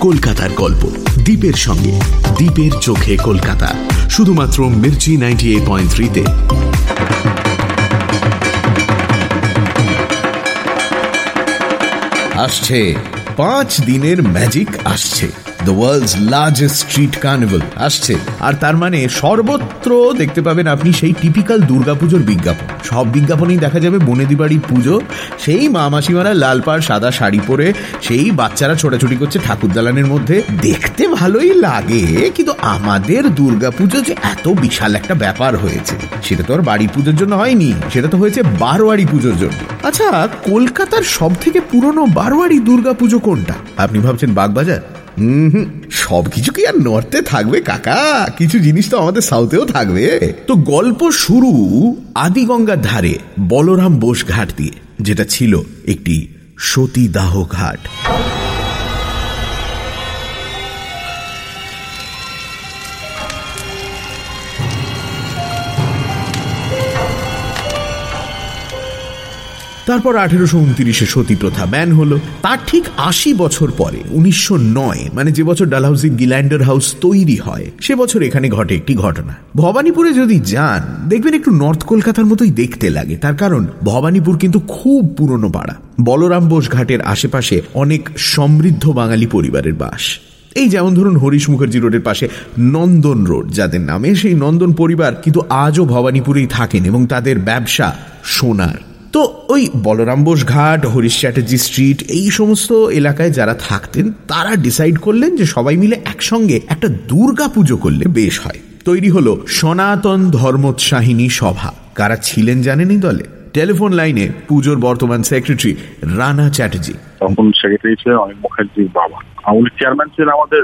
কলকাতার গল্প। দ্বীপের সঙ্গে দ্বীপের চোখে কলকাতা। শুধুমাত্র মির্চি নাইনটি এইট পয়েন্ট থ্রিতে। আসছে পাঁচ দিনের ম্যাজিক আসছে। The world's largest street carnival আসছে। আর তার মানে সর্বত্র দেখতে পাবেন আপনি সেই টিপিক্যাল দুর্গাপুজোর বিজ্ঞাপন। সব বিজ্ঞাপনেই দেখা যাবে বনেদি বাড়ির পুজো, সেই মা মাসিমারা লাল পাড়, সাদা শাড়ি পরে, সেই বাচ্চারা ছোটাছুটি করছে ঠাকুর দালানের মধ্যে। দেখতে ভালোই লাগে, কিন্তু আমাদের দুর্গাপুজো যে এত বিশাল একটা ব্যাপার হয়েছে, সেটা তো আর বাড়ি পুজোর জন্য হয়নি, সেটা তো হয়েছে বারোয়ারি পুজোর জন্য। আচ্ছা কলকাতার সব থেকে পুরনো বারোয়ারি দুর্গাপুজো কোনটা? আপনি ভাবছেন বাগবাজার? হুম সবকিছু কি আর নর্থে থাকবে, কাকা? কিছু জিনিস তো আমাদের সাউথেও থাকবে। তো গল্প শুরু আদিগঙ্গার ধারে বলরাম বোস ঘাট দিয়ে, যেটা ছিল একটি সতীদাহ ঘাট। তারপর আঠেরোশো উনত্রিশে সতী প্রথা ব্যান হলো। তার ঠিক আশি বছর পরে, উনিশশো নয় মানে যে বছর ডালহাউসি গিল্যান্ডার হাউস তৈরি হয়, সে বছর এখানে ঘটে একটি ঘটনা। ভবানীপুরে যদি যান, দেখবেন একটু নর্থ কলকাতার মতোই দেখতে লাগে। তার কারণ, ভবানীপুর কিন্তু খুব পুরনো পাড়া। বলরাম বোস ঘাটের আশেপাশে অনেক সমৃদ্ধ বাঙালি পরিবারের বাস। এই যেমন ধরুন হরিশ মুখার্জি রোডের পাশে নন্দন রোড, যাদের নামে সেই নন্দন পরিবার কিন্তু আজও ভবানীপুরেই থাকেন এবং তাদের ব্যবসা সোনার। তো ওই বলরাম বোস ঘাট হরিশ চ্যাটার্জি স্ট্রিট এই সমস্ত এলাকায় যারা থাকতেন তারা ডিসাইড করলেন যে সবাই মিলে একসঙ্গে একটা দুর্গা পুজো করলে বেশ হয়। তৈরি হলো সনাতন ধর্মোৎসাহিনী সভা। কারা ছিলেন জানেনি দলে? টেলিফোন লাইনে পুজোর বর্তমান সেক্রেটারি রানা চ্যাটার্জি। তখন সেক্রেটারি ছিলেন অনিল মুখার্জির বাবা। উনি চেয়ারম্যান ছিলেন আমাদের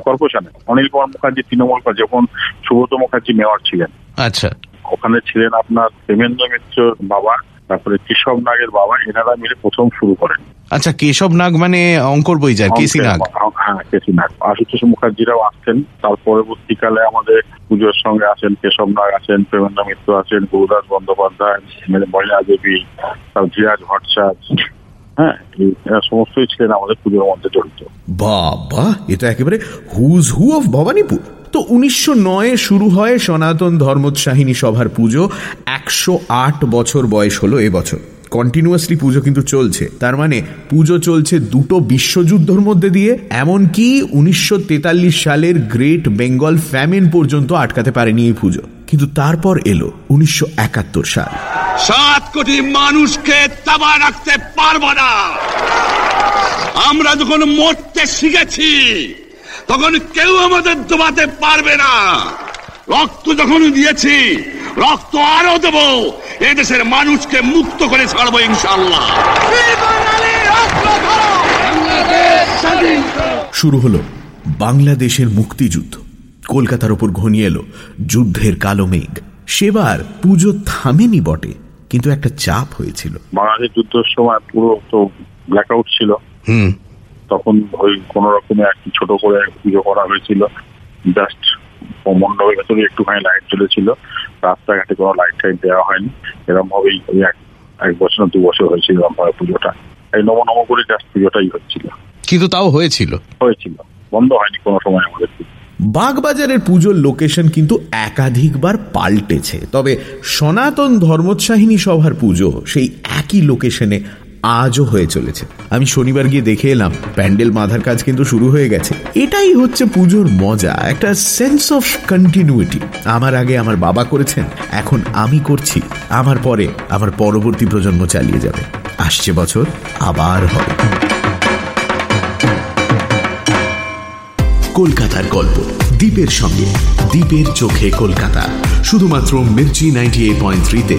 কর্পোরেশনে। অনিল কুমার মুখার্জি তৃণমূল যখন সুব্রত মুখার্জি মেয়র ছিলেন। আচ্ছা। ওখানে ছিলেন আপনার প্রেমেন্দ্র মিত্রর বাবা। তারপরে কেশব নাগের বাবা এনারা মিলে প্রথম শুরু করেন। আচ্ছা কেশব নাগ মানে অঙ্কর বই যায় কেসি নাগ? হ্যাঁ কেসি নাগ। আশুতোষ মুখার্জিরাও আসছেন। তার পরবর্তীকালে আমাদের পুজোর সঙ্গে আছেন কেশব নাগ আছেন প্রেমেন্দ্র মিত্র আছেন গুরুদাস বন্দ্যোপাধ্যায় মহিলা দেবী তার ধীরাজ ভট্টাচার্য। হ্যাঁ এরা সমস্তই ছিলেন আমাদের পুজোর মধ্যে জড়িত। বাবা এটা একেবারে হুজ হু অফ ভবানীপুর। তো উনিশশো নয়ে শুরু হয় সনাতন ধর্মোৎসাহিনী সভার পুজো। একশো আট বছর বয়স হলো এবছর কন্টিনিউয়াসলি পুজো কিন্তু চলছে। তার মানে পুজো চলছে দুটো বিশ্বযুদ্ধর মধ্যে দিয়ে, এমনকি উনিশশো তেতাল্লিশ সালের গ্রেট বেঙ্গল ফ্যামিন পর্যন্ত আটকাতে পারেনি এই পুজো। কিন্তু তারপর এলো উনিশশো একাত্তর সাল। সাত কোটি মানুষকে তাবা রাখতে পারব না। আমরা যখন মরতে শিখেছি তখন কেউ আমাদের দোবাতে পারবে না। রক্ত যখন দিয়েছি রক্ত আরও দেব। এদেশের মানুষকে মুক্ত করে ছাড়বো ইনশাল্লাহ শুরু হলো বাংলাদেশের মুক্তিযুদ্ধ। কলকাতার ওপর ঘনিয়ে এলো যুদ্ধের কালো মেঘ। সেবার পুজো থামেনি বটে কিন্তু একটা চাপ হয়েছিল। বাংলাদেশ যুদ্ধের সময় পুরো তো ব্ল্যাকআউট ছিল। হুম। তখন ওই কোন রকমে একটি ছোট করে পুজো করা হয়েছিল। জাস্ট মণ্ডপের ভেতরে একটুখানি লাইট জ্বলেছিল। রাস্তাঘাটে কোনো লাইট টাইট দেওয়া হয়নি। এরকম ভাবেই ওই এক এক বছর দু বছর হয়েছিল এরকম ভাবে পুজোটা। এই নম নম করে জাস্ট পুজোটাই হচ্ছিল। কিন্তু তাও হয়েছিল? হয়েছিল। বন্ধ হয়নি কোনো সময় আমাদের বাগবাজারের পুজোর লোকেশন কিন্তু একাধিকবার পাল্টেছে। তবে সনাতন ধর্মোৎসাহিনী সভার পুজো সেই একই লোকেশনে আজও হয়ে চলেছে। আমি শনিবার গিয়ে দেখে এলাম, প্যান্ডেল বাঁধার কাজ কিন্তু শুরু হয়ে গেছে। এটাই হচ্ছে পুজোর মজা, একটা সেন্স অফ কন্টিনিউটি আমার আগে আমার বাবা করেছেন, এখন আমি করছি। আমার পরে আমার পরবর্তী প্রজন্ম চালিয়ে যাবে। আসছে বছর, আবার হবে। কলকাতার গল্প দ্বীপের সঙ্গে। দ্বীপের চোখে কলকাতা। শুধুমাত্র মির্চি নাইনটি এইট পয়েন্ট থ্রিতে